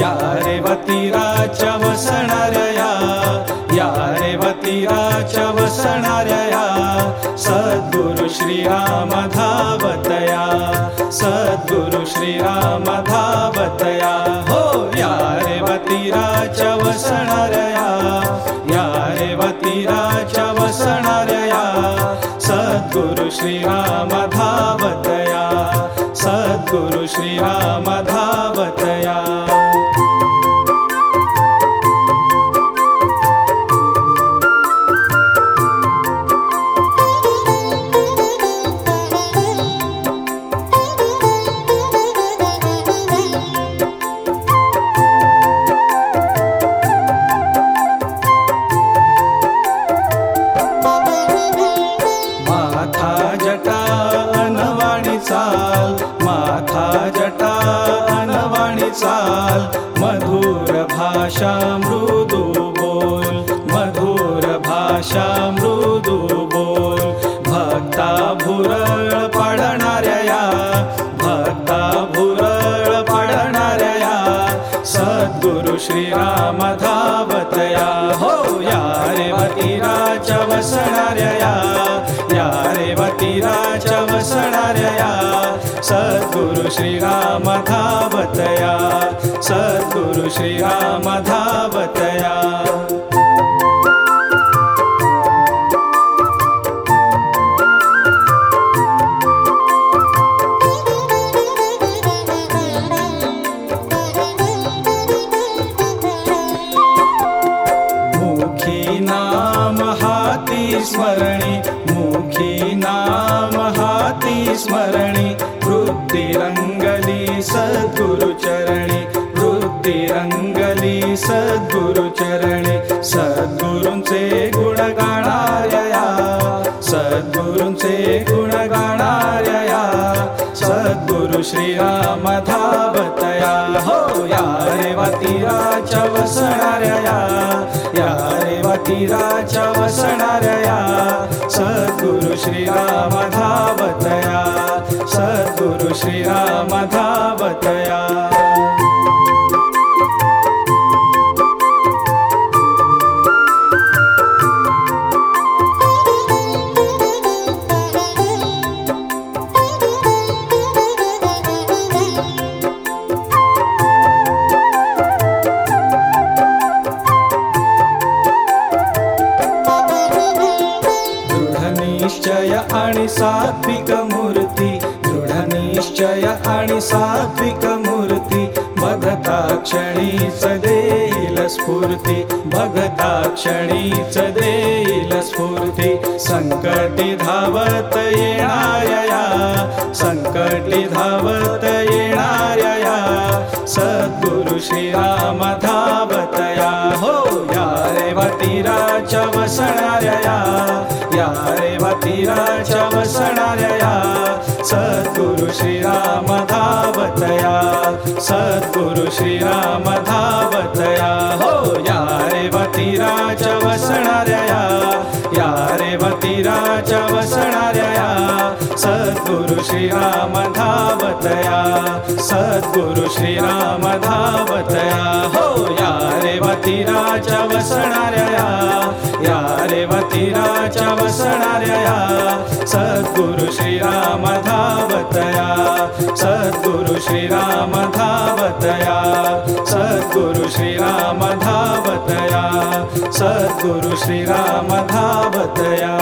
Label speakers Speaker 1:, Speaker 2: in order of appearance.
Speaker 1: यारवती राजवसनाया यसारया सद्गुरु श्रीराम धावतया सद्गुरु श्रीराम धावतया। हो यवती राज वसनारया यवती राज वसनारया सद्गुरु श्रीराम धावतया सद्गुरु श्रीराम धावतया। चाल मधुर भाषा मृदू बोल मधुर भाषा मृदू बोल। भक्ता भुरळ पाडणाऱ्या भक्ता भुरळ पाडणाऱ्या सद्गुरु श्रीराम सद्गुरु श्रीराम धावतया सद्गुरु श्रीराम धावतया। मुखी नाम हाती स्मरणी मुखी नाम हाती स्मरणी सद्गुरु श्रीराम धावतया हो या रेवतीराज वसणार्या या रेवतीराज वसणार्या सद्गुरु श्रीराम धावतया सद्गुरु श्रीराम धावतया दृढनिश्चय आणि सात्विक मूर्ती दृढनिश्चय आणि सात्विक मूर्ती भगता क्षणीच देईल स्फूर्ती भगता क्षणीच देईल स्फूर्ती. संकटी धावत येणार्या संकटी धावत येणार्या सद्गुरु श्रीराम सद्गुरु श्रीराम धावतया सद्गुरु श्रीराम धावतया। हो या रेवतीराज वसणार्या या रेवतीराज वसणार्या सद्गुरु श्रीराम धावतया सद्गुरु श्रीराम धावतया। हो या रेवतीराज वसणार्या या रेवतीराज वसणार्या सद्गुरु श्रीराम श्रीराम धावतया सद्गुरु श्रीराम धावतया सद्गुरु श्रीराम धावतया